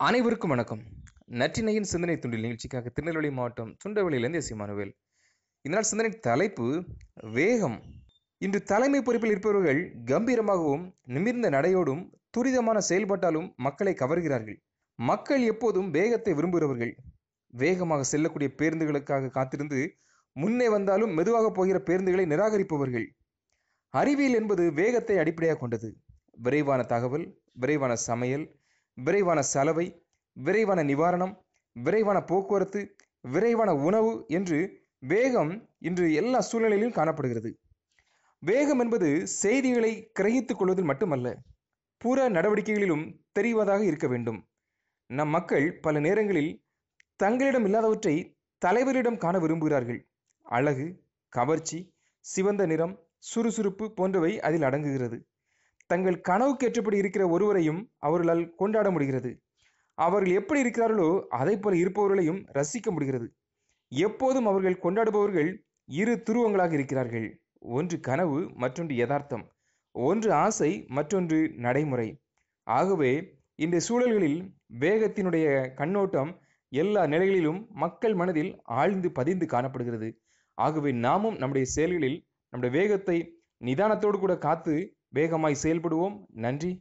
அனைவருக்கும் வணக்கம். நற்றினையின் சிந்தனை துண்டில் நிகழ்ச்சிக்காக திருநெல்வேலி மாவட்டம் சுண்டவெளியிலிருந்து எஸ் இமானுவேல் இதனால் சிந்தனை தலைப்பு வேகம். இன்று தலைமை பொறுப்பில் இருப்பவர்கள் கம்பீரமாகவும் நிமிர்ந்த நடையோடும் துரிதமான செயல்பாட்டாலும் மக்களை கவர்கிறார்கள். மக்கள் எப்போதும் வேகத்தை விரும்புகிறவர்கள். வேகமாக செல்லக்கூடிய பேருந்துகளுக்காக காத்திருந்து முன்னே வந்தாலும் மெதுவாக போகிற பேருந்துகளை நிராகரிப்பவர்கள். அறிவியல் என்பது வேகத்தை அடிப்படையாக கொண்டது. விரைவான தகவல் விரைவான சமையல் விரைவான சலவை விரைவான நிவாரணம் விரைவான போக்குவரத்து விரைவான உணவு என்று வேகம் இன்று எல்லா சூழ்நிலையிலும் காணப்படுகிறது. வேகம் என்பது செய்திகளை கிரகித்துக் கொள்வதில் மட்டுமல்ல புற நடவடிக்கைகளிலும் தெரிவதாக இருக்க வேண்டும். நம் மக்கள் பல நேரங்களில் தங்களிடம் இல்லாதவற்றை தலைவரிடம் காண விரும்புகிறார்கள். அழகு கவர்ச்சி சிவந்த நிறம் சுறுசுறுப்பு போன்றவை அதில் அடங்குகிறது. தங்கள் கனவுக்கு ஏற்றபடி இருக்கிற ஒருவரையும் அவர்களால் கொண்டாட முடிகிறது. அவர்கள் எப்படி இருக்கிறார்களோ அதை போல இருப்பவர்களையும் ரசிக்க முடிகிறது. எப்போதும் அவர்கள் கொண்டாடுபவர்கள் இரு துருவங்களாக இருக்கிறார்கள். ஒன்று கனவு மற்றொன்று யதார்த்தம். ஒன்று ஆசை மற்றொன்று நடைமுறை. ஆகவே இந்த சூழல்களில் வேகத்தினுடைய கண்ணோட்டம் எல்லா நிலைகளிலும் மக்கள் மனதில் ஆழ்ந்து பதிந்து காணப்படுகிறது. ஆகவே நாமும் நம்முடைய செயல்களில் நம்முடைய வேகத்தை நிதானத்தோடு கூட காத்து வேகமாய் செயல்படுவோம். நன்றி.